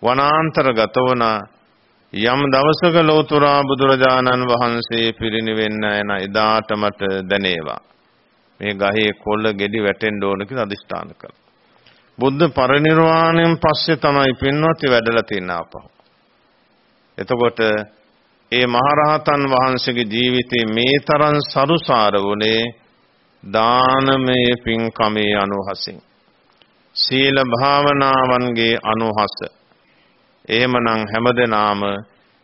වනාන්තරගත වන යම් දවසක ලෝතුරා බුදුරජාණන් වහන්සේ පිරිනිවෙන්න යන එදාට මට දැනේවා. මේ ගහේ කොළ ගෙඩි වැටෙන්න ඕන කියලා අදිෂ්ඨාන කළා. බුද්ධ පරිනිර්වාණයෙන් පස්සේ තමයි පින්වත්ටි වැඩලා තියෙන ආපහු. එතකොට ඒ මහරහතන් වහන්සේගේ ජීවිතේ මේ තරම් සරුසාර වුණේ දානමය පින්කමේ අනුහසින්. සීල භාවනාවන්ගේ අනුහස එහෙමනම් හැමදෙනාම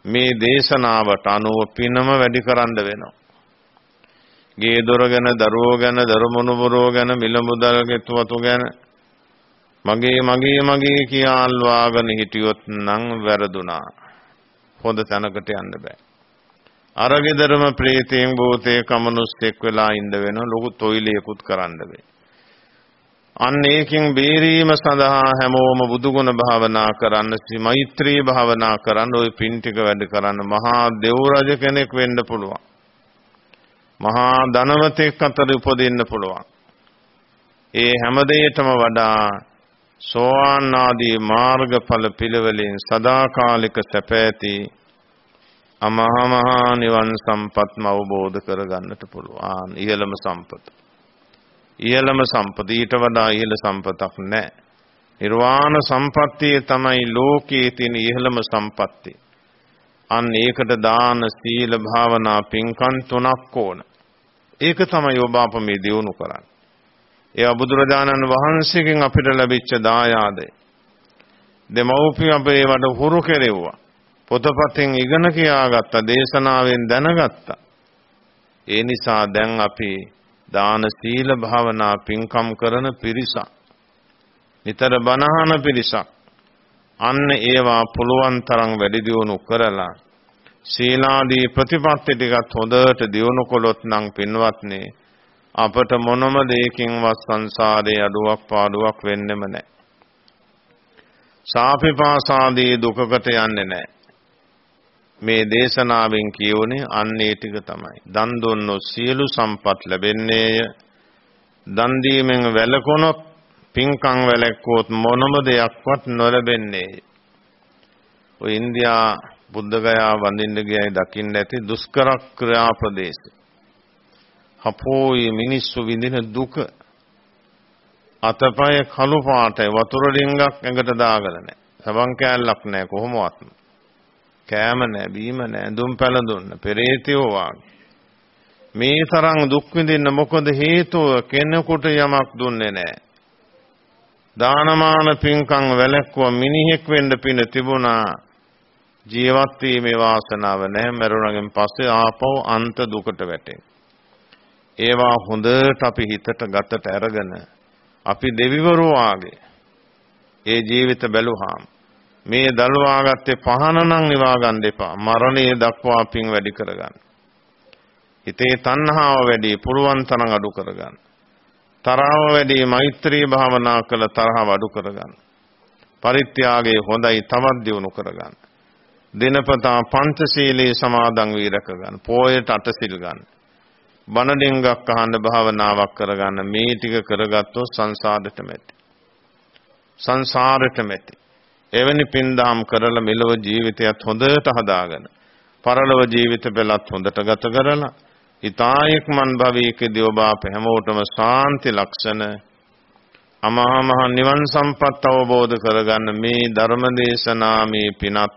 මේ දේශනාවට අනුව පිනම වැඩි කරන්න වෙනවා. ගේ දොර ගැන, දරුවෝ ගැන, දරුමුණුබරෝ ගැන, මිල මුදල් ගෙතුවතු ගැන මගේ මගේ මගේ කියා අල්වාගෙන හිටියොත් නම් වැරදුනා. හොඳ තැනකට යන්න බෑ. අර ගෙදරම ප්‍රේතයෙන් භූතේ කමනුස්සෙක් වෙලා ඉඳ වෙන ලොකු තොইলයකුත් කරන්න බෑ. අන්න ඒකෙන් බේරීම සඳහා හැමෝම බුදුගුණ භාවනා කරන්න, මෛත්‍රී භාවනා කරන්න, ওই පින් ටික වැඩ කරන්න මහා දෙව් රජ කෙනෙක් වෙන්න පුළුවන්. මහා ධනවතෙක් අතර උපදින්න පුළුවන්. ඒ හැම දෙයකටම වඩා සෝවාන් ආදී මාර්ගඵල පිළිවෙලින් සදාකාලික සැප ඇති අමහා මහා නිවන් සම්පත්ම අවබෝධ කරගන්නට පුළුවන්. ඉහළම සම්පත. ඉහළම සම්පත ඊට වඩා ඉහළ සම්පතක් නැහැ. නිර්වාණ සම්පත්තිය තමයි ලෝකයේ තියෙන ඉහළම සම්පත්තිය. අන්න ඒකට දාන සීල භාවනා පින්කම් තුනක් ඕන. ඒක තමයි ඔබ අප මේ දියුණු කරන්නේ. ඒ බුදුරජාණන් වහන්සේගෙන් අපිට ලැබිච්ච දායාදය. දෙමව්පිය අපේ වඩ හුරු කෙරෙව්වා. පොතපතෙන් ඉගෙන කියාගත්තා, දේශනාවෙන් දැනගත්තා. ඒ නිසා දැන් අපි දාන සීල භාවනා පින්කම් කරන පිරිසක්. නිතර බණහන පිරිසක්. අන්න ඒවා පුළුවන් තරම් වැඩි දියුණු කරලා සීලාදී ප්‍රතිපත්ති ටිකත් හොඳට දියුණු කළොත් නම් පින්වත්නි අපට මොනම දෙයකින්වත් සංසාරේ අඩුවක් පාඩුවක් වෙන්නෙම නැහැ. සාපිපාසාදී දුකකට යන්නේ නැහැ. මේ දේශනාවෙන් කියවනේ අන්නේ ටික තමයි. දන් දුන්නොත් සියලු සම්පත් ලැබෙන්නේය. දන් දීමෙන් වැළකුණොත් පින්කම් වැළැක්වුවොත් මොනම දෙයක්වත් නොලැබෙන්නේය. ඔය ඉන්දියා බුද්ධගයා වඳින්න ගියයි දකින්න ඇති දුෂ්කර ක්‍රියා ප්‍රදේශ. හපෝයි මිනිස්සු විඳින දුක අතපය කළු පාටයි වතුර ඩිංගක් ඇඟට දාගල නැහැ. සබන් කෑල්ලක් නැහැ කොහොමවත්. කෑම නැහැ, බීම නැහැ, ඇඳුම් පැළඳුන්න, පෙරේතයෝ වාගේ. මේ තරම් දුක් විඳින්න මොකද හේතුව කෙනෙකුට යමක් දුන්නේ නැහැ. දානමාන පින්කම් වැළැක්වුව මිනිහෙක් වෙන්න පින තිබුණා ජීවත් වීමේ වාසනාව නැහැ මරුණගෙන් පස්සේ ආපහු අන්ත දුකට වැටෙන. ඒවා හොඳට අපි හිතට ගතට අරගෙන අපි දෙවිවරු වාගේ ඒ ජීවිත බැලුවාම මේ දල්වාගත්තේ පහන නම් නිවා ගන්න එපා. මරණය දක්වා පින් වැඩි කරගන්න. හිතේ තණ්හාව වැඩි, පුළුවන් තරම් අඩු කරගන්න. තරහව වැඩි, මෛත්‍රී භාවනා කළ තරහව අඩු කරගන්න. පරිත්‍යාගයේ හොඳයි තවත් දියුණු කරගන්න. දිනපතා පංචශීලයේ සමාදන් වී රැක ගන්න. පොයට අටසිල් ගන්න. බණ ඩෙංගක් අහන්න භාවනාවක් කරගන්න. මේ ටික කරගත්තොත් සංසාරෙට මැටි. සංසාරෙට මැටි. එවැනි පින්දාම් කරලා මෙලොව ජීවිතයත් හොඳට හදාගෙන පරලොව ජීවිත පෙළත් හොඳට ගත කරලා ඊතායක්මන් භවයකදී ඔබ අප හැමෝටම සාන්ති ලක්ෂණ අමහා මහ නිවන් සම්පත් අවබෝධ කරගන්න මේ ධර්ම දේශනා මේ පිනත්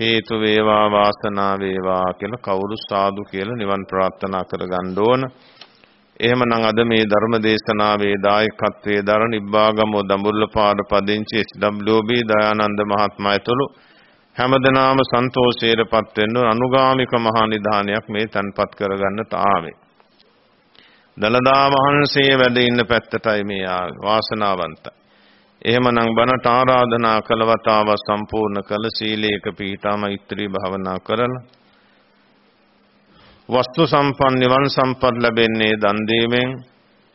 හේතු වේවා වාසනාව වේවා කියලා කවුරු සාදු කියලා නිවන් ප්‍රාර්ථනා කරගන්න ඕන. එහෙමනම් අද මේ ධර්ම දේශනාවේ දායකත්වයේ දරන ඉබ්බාගම දඹුල්ලපාඩ පදිංචි SWB දයානන්ද මහත්මයා ඇතුළු හැමදෙනාම සන්තෝෂයටපත් වෙන්න අනුගාමික මහා නිධානයක් මේ තන්පත් කරගන්නට ආවේ. දලදා වහන්සේ වැඩ ඉන්න පැත්තටයි මේ වාසනාවන්තයි. එහෙමනම් බණට ආරාධනා කළ වතාව සම්පූර්ණ කළ සීලේක පීඨා මෛත්‍රී භාවනා කරලා වස්තු සම්පන්න නිවන් සම්පත් ලැබෙන්නේ දන් දීමෙන්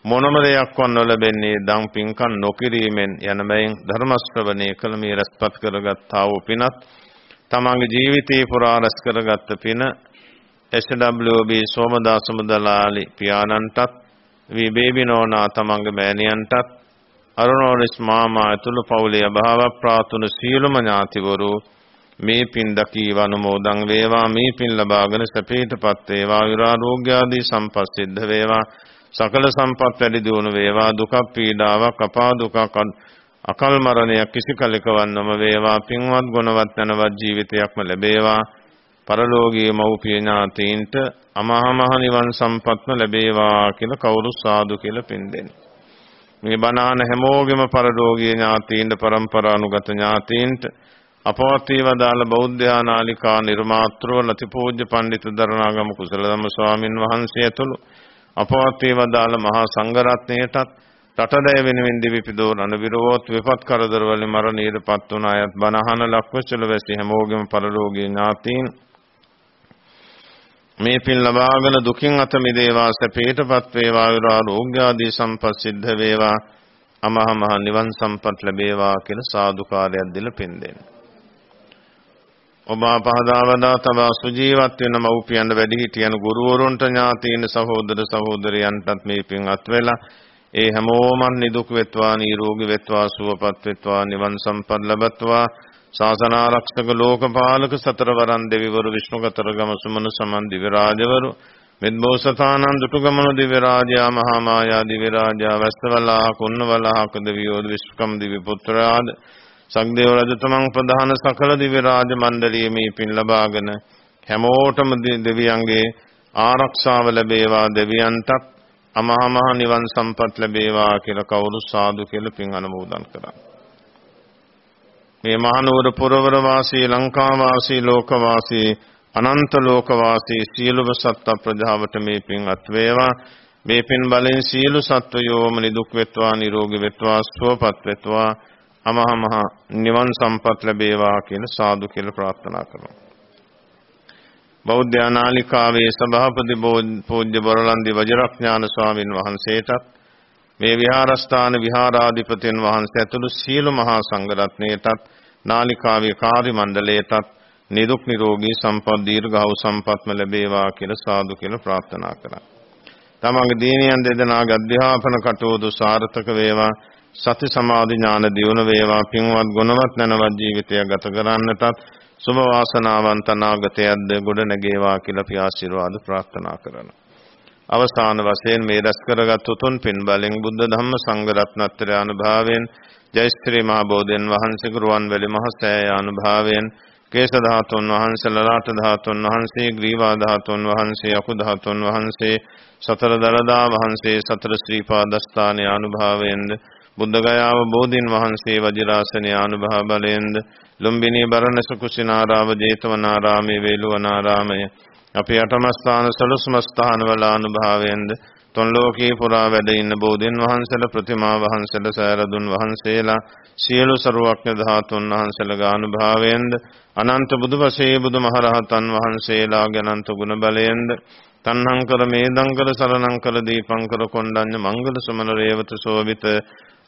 මොනම දෙයක් වන් නොලැබෙන්නේ දන් පින්කම් නොකිරීමෙන් යන බැවින් ධර්ම ශ්‍රවණය කළ මේ රැස්පත් කරගත්තා වූ පිනත් තමන්ගේ ජීවිතේ පුරා රැස් කරගත්ත පින SWB සෝමදාස මුදලාලි පියාණන්ටත් වී බේබිනෝනා තමන්ගේ මෑණියන්ටත් අරුණෝනිස් මාමා ඇතුළු පවුලේ අභාව ප්‍රාතුණු සියලුම ඥාතිවරු මේ පින් දකීව අනුමෝදන් වේවා. මේ පින් ලබාගෙන සැපේටපත් වේවා. විරාරෝග්‍ය ආදී සම්පත් සිද්ධ වේවා. සකල සම්පත් වැඩි දියුණු වේවා. දුක පීඩාවක් අපා දුකක් අකල් මරණයක් කිසි කලකවන්නම වේවා. පින්වත් ගුණවත් යනවත් ජීවිතයක්ම ලැබේවා. පරලෝකීය මව්පිය ඥාතීන්ට අමහා මහ නිවන් සම්පත්ම ලැබේවා කියලා කවුරු සාදු කියලා පින් දෙන්නේ. මේ බණාන හැමෝගෙම පරලෝකීය ඥාතීන්ට પરම්පරානුගත ඥාතීන්ට අපවත්ී වදාළ බෞද්ධ ආනාලිකා නිර්මාත්‍රව ලතිපූජ්‍ය පඬිතු දරණාගම කුසලධම ස්වාමින් වහන්සේ ඇතුළු අපවත්ී වදාළ මහා සංඝරත්නයටත් රටදය වෙනුවෙන් දිවිපිදෝ අනවිරෝධ විපත් කරදර වලින් මරණයටපත් වුණ අයත් බණහන ලක්වචල වැසි හැමෝගෙම පරලෝකීය ඥාතීන් මේ පින් ලබාගෙන දුකින් අත මිදේවා සැපේටපත් වේවා විරාරෝග්‍ය ආදී සම්පත් සිද්ධ වේවා අමහ මහ නිවන් සම්පත් ලැබේවා කියලා සාදුකාරයක් දෙල පින් දෙන්න. ඔබ පහදාවදා තබා සුජීවත් වෙන මව්පියන් වැඩිහිටියන් ගුරුවරුන්ට ඥාතීන් සහෝදර සහෝදරයන්ටත් මේ පින් අත්වෙලා ඒ හැමෝම නිදුක් වෙත්වා නිරෝගී වෙත්වා සුවපත් වෙත්වා නිවන් සම්පත් ලැබත්වා. ශාසනාරක්ෂක ලෝකපාලක සතරවරන් දෙවිවරු විෂ්ණුකතරගම සුමන සමන් දිව්‍ය රාජවරු මෙද්බෝසතානන් දුටුගමන දිව්‍ය රාජයා මහා මායා දිව්‍ය රාජා වැස්සවලා කුන්නවලා කුදවියෝද විශ්වකම් දිව්‍ය පුත්‍රයාද සක්දේව රජතුමන් ප්‍රධාන සකල දිව්‍ය රාජ මණ්ඩලයේ මේ පින් ලබාගෙන හැමෝටම දෙවියන්ගේ ආරක්ෂාව ලැබේවා දෙවියන්ටත් අමහා මහ නිවන් සම්පත් ලැබේවා කියලා කවුරු සාදු කියලා පින් අනුමෝදන් කරා. මේ මහනුවර පුරවර වාසී ලංකා වාසී ලෝක වාසී අනන්ත ලෝක වාසී සියලුම සත්ත්ව ප්‍රජාවට මේ පින් අත් වේවා මේ පින් බලෙන් සියලු සත්වයෝම නිදුක් වෙත්වා නිරෝගී වෙත්වා සුවපත් වෙත්වා අමහ මහ නිවන් සම්පත් ලැබේවා කියන සාදු කියලා ප්‍රාර්ථනා කරනවා බෞද්ධ ආනාලිකාවේ සභාපති පූජ්‍ය බරලන්දි වජිරඥාන ස්වාමින් වහන්සේටත් මේ විහාරස්ථාන විහාරාධිපතින් වහන්සේ ඇතුළු සියලු මහා සංඝරත්නයටත් නාලිකාවේ කාර්ය මණ්ඩලයටත් නිදුක් නිරෝගී සම්පත් දීර්ඝව සම්පත්ම ලැබේවා කියලා සාදු කියලා ප්‍රාර්ථනා කරා. තමන්ගේ දීනියන් දෙදෙනාගේ අධ්‍යාපන කටයුතු සාර්ථක වේවා සති සමාධි ඥාන දියුණු වේවා පින්වත් ගුණවත් නැනවත් ජීවිතය ගත කරන්නටත් සුභ වාසනාවන්ත නාගතයක්ද ගොඩ නැගේවා කියලා අපි ආශිර්වාද ප්‍රාර්ථනා කරනවා. අවසාන වශයෙන් මේ රැස් කරගත් උතුම් පින් බලෙන් බුද්ධ ධම්ම සංඝ රත්නත්‍රය අනුභවයෙන් ජයශ්‍රී මහ බෝධෙන් වහන්සේ ගුරුවන්වැලි මහ සෑය අනුභවයෙන් කේශ ධාතුන් වහන්සේ ලලාට ධාතුන් වහන්සේ ග්‍රීවා ධාතුන් වහන්සේ අකු ධාතුන් වහන්සේ සතර දලදා වහන්සේ සතර ශ්‍රී පාදස්ථානයේ අනුභවයෙන්ද බුද්ධ ගයාව බෝධින් වහන්සේ වජිරාසනයේ අනුභව බලයෙන්ද ලුම්බිනී බරණැස කුසිනාරාම ජේතවනාරාමේ වේළුවනාරාමයේ. අපේ අටමස්ථාන සලුස්මස්ථාන වල අනුභවයෙන්ද තුන් ලෝකේ පුරා වැඩ ඉන්න බෝධින් වහන්සේලා ප්‍රතිමා වහන්සේලා සෑරදුන් වහන්සේලා සියලු සරුවක්ඥ ධාතුන් වහන්සේලා අනුභවයෙන්ද අනන්ත බුදුපසේ බුදුමහරහතන් වහන්සේලා අනන්ත ගුණ බලයෙන්ද තණ්හංකර මේදංකර සරණංකර දීපංකර කොණ්ඩඤ්ඤ මංගල සුමන රේවත සෝවිත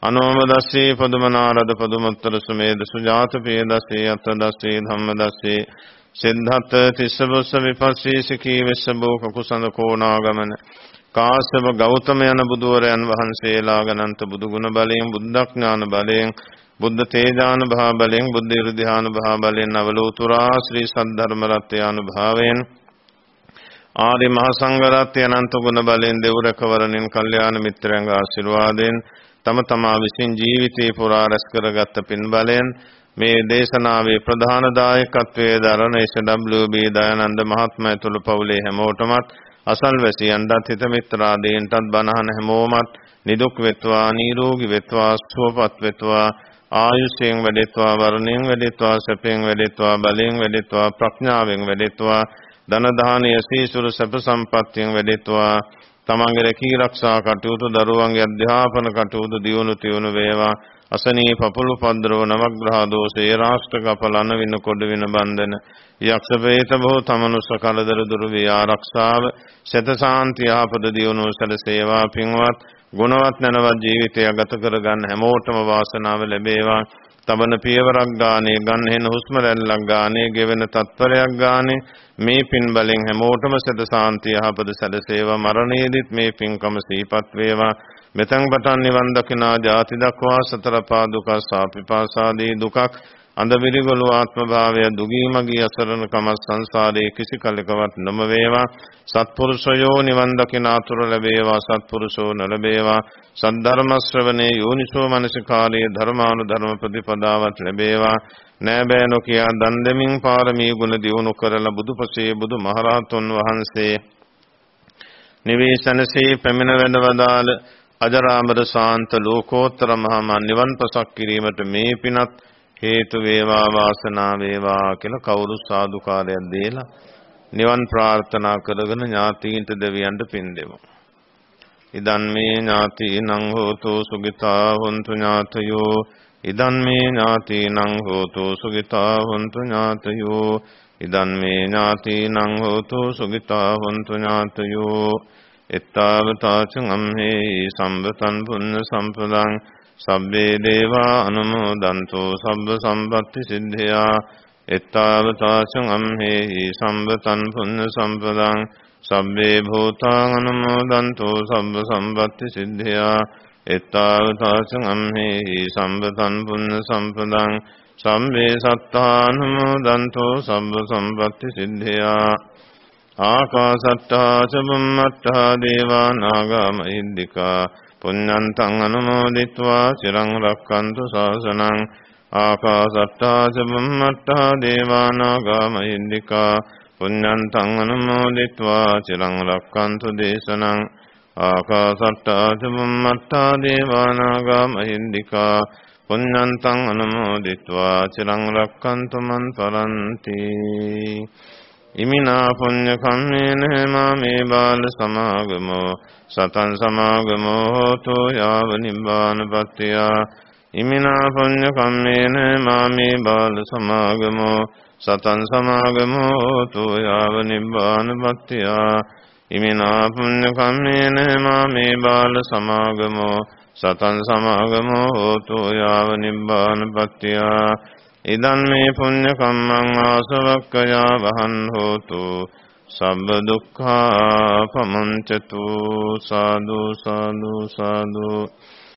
අනෝම දස්සේ පදුමනාරද පදුමත්තර සුමේද සුජාත පේ දස්සේ අත දස්සේ ධම්ම දස්සේ සිද්ධාර්ථ තිස්සබුස්ස විපස්සී සිකී වෙස්සබෝ කකුසඳ කෝණාගමන කාශ්‍යප ගෞතම යන බුදුවරයන් වහන්සේලා ගණන්ත බුදු ගුණ බලයෙන් බුද්ධඥාන බලයෙන් බුද්ධ තේජාන භා බලයෙන් බුද්ධ ඉර්ධාන භා බලයෙන් අවලෝතුරා ශ්‍රී සද්ධර්ම රත්ය අනුභවයෙන් ආදි මහ සංඝ රත්ය අනන්ත ගුණ බලයෙන් දෙවරකවරණින් කල්යාණ මිත්‍රයන්ගේ ආශිර්වාදයෙන් තම තමා විසින් ජීවිතේ පුරා රැස් කරගත් පින් බලයෙන් මේ දේශනාවේ ප්‍රධාන දායකත්වයේ දරන SWB දයානන්ද මහත්මයා ඇතුළු පවුලේ හැමෝටමත් අසල්වැසියන්ටත් හිත මිත්‍රාදීන්ටත් බණහන හැමෝමත් නිදුක් වෙත්වා නිරෝගී වෙත්වා සුවපත් වෙත්වා ආයුෂයෙන් වැඩෙත්වා වර්ණයෙන් වැඩෙත්වා සැපයෙන් වැඩෙත්වා බලයෙන් වැඩෙත්වා ප්‍රඥාවෙන් වැඩෙත්වා ධන දානීය සීසුරු සැප සම්පත්තියෙන් වැඩෙත්වා තමන්ගේ රැකී ආරක්ෂා කටයුතු දරුවන්ගේ අධ්‍යාපන කටයුතු දියුණු තියුණු වේවා. අසනී පපුළු පද්‍රව නවග්‍රහ දෝෂේ රාෂ්ට්‍ර කපලන වින කොට වින බන්ධන. යක්ෂ ප්‍රේත බෝ තමනුස්ස කලදර දුරු වේ ආරක්ෂාව. සත සාන්ති ආපද දියුණු සල සේවා පින්වත් ගුණවත් නැනවත් ජීවිතය ගත කරගන්න හැමෝටම වාසනාව ලැබේවා. තබන පියවරක් ගානේ ගන්න හුස්ම රැල්ලක් ගානේ ගෙවෙන තත්පරයක් ගානේ මේ පින් බලෙන් හැමෝටම සද සාන්තිය යහපත සැලසේවා මරණයේදීත් මේ පින්කම සීපත් වේවා. මෙතෙන් පටන් නිවන් දකිනා ජාති දක්වා සතර පා දුක සාපිපාසාදී දුකක් අන්දවිරිගොළු ආත්ම භාවය දුගී මගී අසරණ කම සංසාරේ කිසි කලකවත් නොම වේවා සත්පුරුෂයෝ නිවන් දකින අතුරු ලැබේවා සත්පුරුෂෝ නොලැබේවා. සද්ධර්ම ශ්‍රවණේ යෝනිසෝ මනසිකාරයේ ධර්මානුධර්ම ප්‍රතිපදාවත් ලැබේවා. නෑ බෑ නොකියා දන් දෙමින් පාරමී ගුණ දියුණු කරලා බුදුපසේ බුදු මහරහතුන් වහන්සේ නිවේශනසේ පැමිණ වැඩවදාළ අජරාමර ශාන්ත ලෝකෝත්තර මහා නිවන් පසක් කිරීමට මේ පිනත් හේතු වේවා වාසනා වේවා කියලා කවුරු සාදුකාරයක් දීලා නිවන් ප්‍රාර්ථනා කරගෙන ඥාතීන්ට දෙවියන්ට පින් දෙමු. ඉදන් මේ ඥාතීනං හෝතු සුගිතා හොන්තු ඥාතයෝ. ඉදන් මේ ඥාතීනං හෝතු සුගිතා හොන්තු ඥාතයෝ. ඉදන් මේ ඥාතීනං හෝතු සුගිතා හොන්තු ඥාතයෝ. එත්තාවතාචං අම්හේ සම්බතන් පුඤ්ඤ සම්පදං සබ්බේ දේවා අනුමෝදන්තෝ සබ්බ සම්පatti සිද්ධියා. එත්තාවතාචං අම්හෙහි සම්බතන් පුඤ්ඤ සම්පදං. සබ්බේ භූතාං අනුමෝදන්තෝ සබ්බ සම්පatti සිද්ධියා. එත්තාවතාචං අම්හෙහි සම්බතන් පුඤ්ඤ සම්පදං. සම්මේ සත්තානුමෝදන්තෝ සබ්බ සම්පatti සිද්ධියා. ආකාසට්ටා චබුම්මට්ටා දේවා නාග මහිද්దికා පුඤ්ඤන්තං අනුමෝදිත්වා සිරං රක්칸තු ශාසනං ආකාසට්ටා සම්මට්ටා දේවානාගාමහින්దికා පුඤ්ඤන්තං අනුමෝදිත්වා සිරං රක්칸තු දේශනං ආකාසට්ටා සම්මට්ටා දේවානාගාමහින්దికා පුඤ්ඤන්තං අනුමෝදිත්වා සිරං රක්칸තු මන් පරන්ති ඉමිනා පුඤ්ඤ කම්මේන මාමේ බාල සමාගමෝ සතං සමාගමෝ හෝතු යාව නිබ්බානපත්තිය ඉමිනා පුඤ්ඤ කම්මේන මාමේ බාල සමාගමෝ. සතං සමාගමෝ හෝතු යාව නිබ්බානපත්තිය ඉමිනා පුඤ්ඤ කම්මේන මාමේ බාල සමාගමෝ. සතං සමාගමෝ හෝතු යාව නිබ්බානපත්තිය ඉදන් මේ පුඤ්ඤ කම්මං ආසවක්කයා වහන් හෝතු. සබ්බ දුක්ඛා පමංචතු සාදු සාදු සාදු.